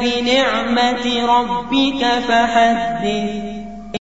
بنعمة ربك فحدث